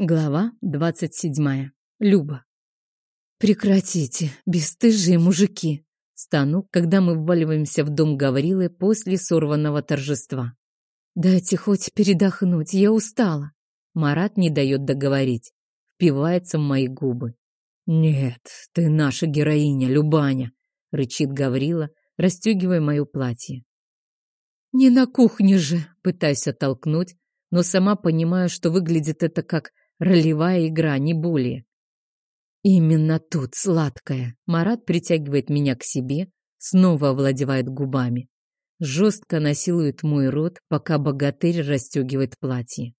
Глава двадцать седьмая. Люба. Прекратите, бесстыжие мужики. Стану, когда мы вваливаемся в дом Гаврилы после сорванного торжества. Дайте хоть передохнуть, я устала. Марат не дает договорить. Впивается в мои губы. Нет, ты наша героиня, Любаня, рычит Гаврила, расстегивая мое платье. Не на кухне же, пытаюсь оттолкнуть, но сама понимаю, что выглядит это как Ролевая игра, не более. Именно тут сладкая. Марат притягивает меня к себе, снова овладевает губами. Жестко насилует мой рот, пока богатырь расстегивает платье.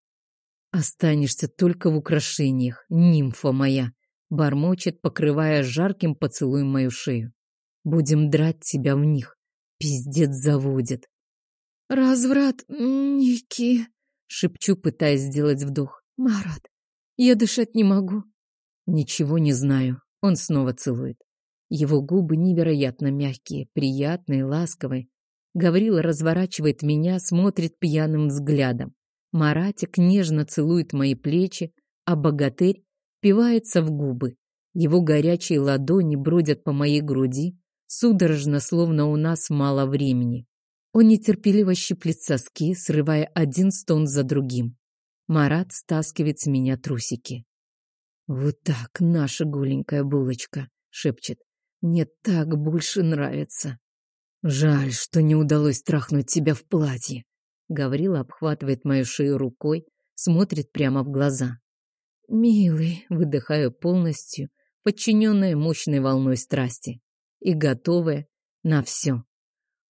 Останешься только в украшениях, нимфа моя, бормочет, покрывая жарким поцелуем мою шею. Будем драть тебя в них. Пиздец заводит. Разврат, Ники, шепчу, пытаясь сделать вдох. Марат, я дышать не могу. Ничего не знаю. Он снова целует. Его губы невероятно мягкие, приятные, ласковые. Гаврила разворачивает меня, смотрит пьяным взглядом. Маратик нежно целует мои плечи, а богатырь пивается в губы. Его горячие ладони бродят по моей груди, судорожно, словно у нас мало времени. Он нетерпеливо щиплет соски, срывая один стон за другим. Марат стаскивает с меня трусики. «Вот так, наша голенькая булочка», — шепчет. «Мне так больше нравится». «Жаль, что не удалось трахнуть тебя в платье». Гаврила обхватывает мою шею рукой, смотрит прямо в глаза. «Милый», — выдыхаю полностью, подчиненная мощной волной страсти и готовая на все.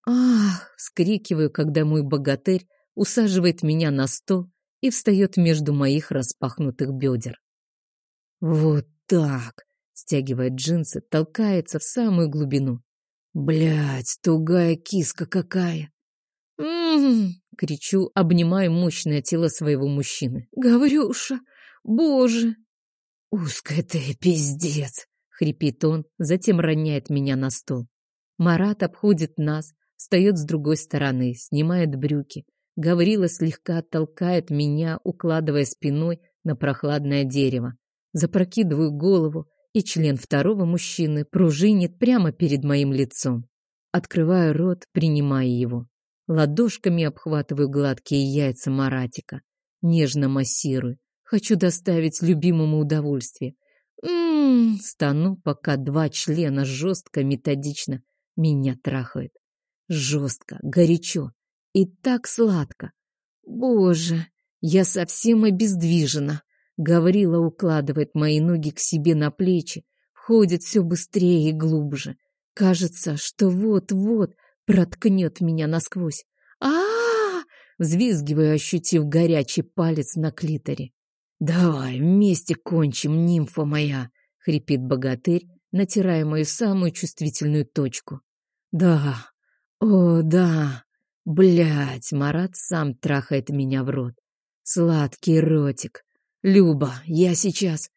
«Ах!» — вскрикиваю, когда мой богатырь усаживает меня на стол и встает между моих распахнутых бедер. Вот так, стягивает джинсы, толкается в самую глубину. Блять, тугая киска какая. М-м-м, кричу, обнимая мощное тело своего мужчины. Гаврюша, боже. Узкая ты, пиздец, хрипит он, затем роняет меня на стол. Марат обходит нас, встает с другой стороны, снимает брюки, Гаврила слегка толкает меня, укладывая спиной на прохладное дерево. Запрокидываю голову, и член второго мужчины пружинит прямо перед моим лицом. Открываю рот, принимая его. Ладошками обхватываю гладкие яйца Маратика. Нежно массирую. Хочу доставить любимому удовольствие. Ммм, стану, пока два члена жестко, методично меня трахают. Жестко, горячо, и так сладко. Боже, я совсем обездвижена. Гаврила укладывает мои ноги к себе на плечи, входит все быстрее и глубже. Кажется, что вот-вот проткнет меня насквозь. а а, Взвизгиваю, ощутив горячий палец на клиторе. «Давай, вместе кончим, нимфа моя!» — хрипит богатырь, натирая мою самую чувствительную точку. «Да, о, да!» Блять, Марат сам трахает меня в рот. Сладкий ротик. Люба, я сейчас...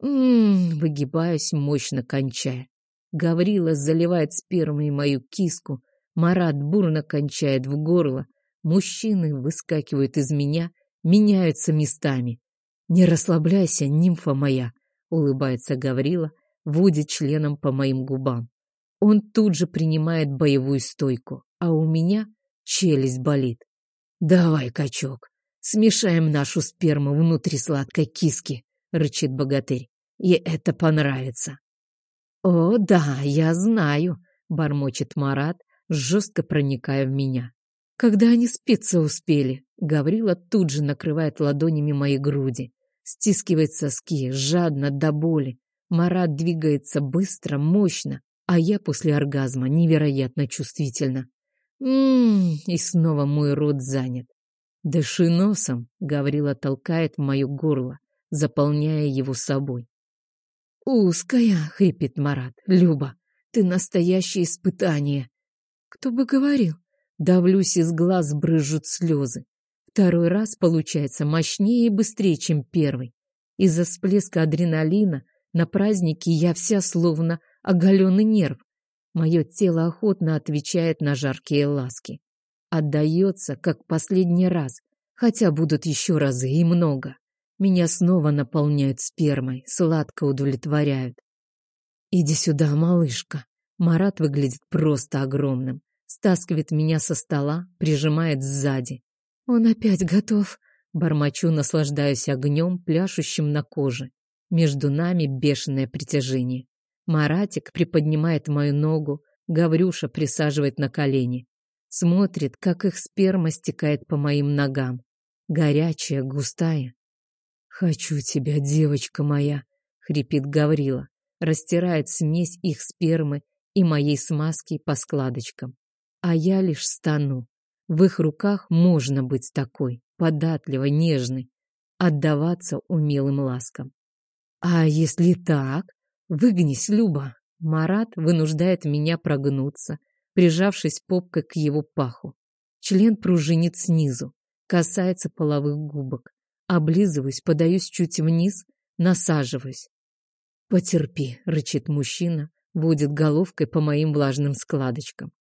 Ммм, выгибаюсь, мощно кончая. Гаврила заливает спермой мою киску. Марат бурно кончает в горло. Мужчины выскакивают из меня, меняются местами. «Не расслабляйся, нимфа моя», — улыбается Гаврила, водит членом по моим губам. Он тут же принимает боевую стойку, а у меня Челюсть болит. Давай, качок, смешаем нашу сперму внутри сладкой киски, рычит богатырь. И это понравится. О, да, я знаю, бормочет Марат, жестко проникая в меня. Когда они спиться успели, Гаврила тут же накрывает ладонями мои груди, стискивает соски, жадно до боли. Марат двигается быстро, мощно, а я после оргазма невероятно чувствительна. Ммм, и снова мой рот занят. Дыши носом, Гаврила толкает в мое горло, заполняя его собой. Узкая, хрипит Марат. Люба, ты настоящее испытание. Кто бы говорил? Давлюсь из глаз, брызжут слезы. Второй раз получается мощнее и быстрее, чем первый. Из-за всплеска адреналина на празднике я вся словно оголенный нерв. Мое тело охотно отвечает на жаркие ласки. Отдается, как последний раз, хотя будут еще разы и много. Меня снова наполняют спермой, сладко удовлетворяют. «Иди сюда, малышка». Марат выглядит просто огромным. Стаскивает меня со стола, прижимает сзади. «Он опять готов», Бормочу, наслаждаюсь огнем, пляшущим на коже. Между нами бешеное притяжение. Маратик приподнимает мою ногу, Гаврюша присаживает на колени. Смотрит, как их сперма стекает по моим ногам. Горячая, густая. «Хочу тебя, девочка моя», — хрипит Гаврила. Растирает смесь их спермы и моей смазки по складочкам. А я лишь стану. В их руках можно быть такой податливо, нежный, отдаваться умелым ласкам. А если так? Выгнись, Люба. Марат вынуждает меня прогнуться, прижавшись попкой к его паху. Член пружинит снизу, касается половых губок. Облизываюсь, подаюсь чуть вниз, насаживаюсь. «Потерпи», — рычит мужчина, водит головкой по моим влажным складочкам.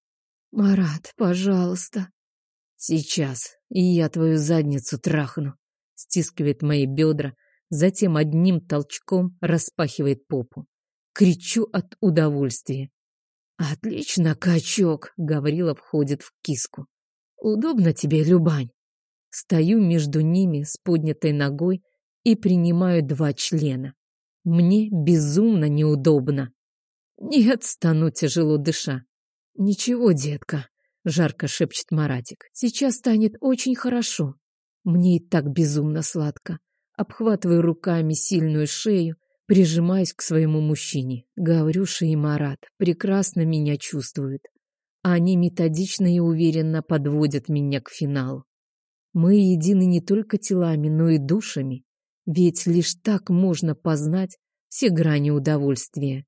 «Марат, пожалуйста». «Сейчас, и я твою задницу трахну», — стискивает мои бедра, затем одним толчком распахивает попу. Кричу от удовольствия. «Отлично, качок!» — Гаврила входит в киску. «Удобно тебе, Любань?» Стою между ними с поднятой ногой и принимаю два члена. Мне безумно неудобно. Нет, стану тяжело дыша. Ничего, детка, Жарко шепчет Маратик. Сейчас станет очень хорошо. Мне и так безумно сладко. Обхватываю руками сильную шею, прижимаюсь к своему мужчине. Гаврюша и Марат прекрасно меня чувствуют. Они методично и уверенно подводят меня к финалу. Мы едины не только телами, но и душами. Ведь лишь так можно познать все грани удовольствия.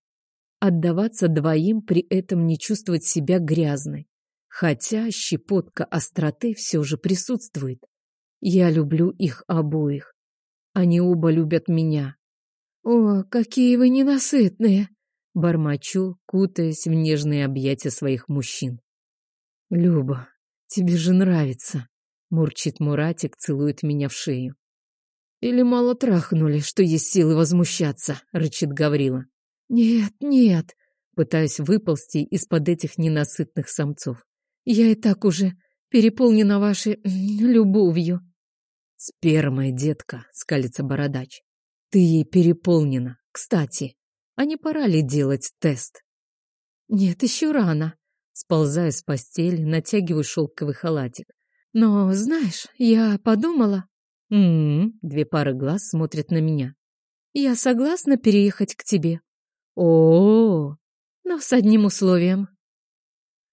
Отдаваться двоим, при этом не чувствовать себя грязной. Хотя щепотка остроты все же присутствует. Я люблю их обоих. Они оба любят меня. «О, какие вы ненасытные!» Бормочу, кутаясь в нежные объятия своих мужчин. «Люба, тебе же нравится!» Мурчит Муратик, целует меня в шею. «Или мало трахнули, что есть силы возмущаться?» Рычит Гаврила. «Нет, нет!» Пытаюсь выползти из-под этих ненасытных самцов. Я и так уже переполнена вашей любовью. Спермой, детка, скалится бородач. Ты ей переполнена. Кстати, а не пора ли делать тест? Нет, еще рано. Сползаю с постели, натягиваю шелковый халатик. Но, знаешь, я подумала... М-м, две пары глаз смотрят на меня. Я согласна переехать к тебе. О, -о, -о, -о. но с одним условием.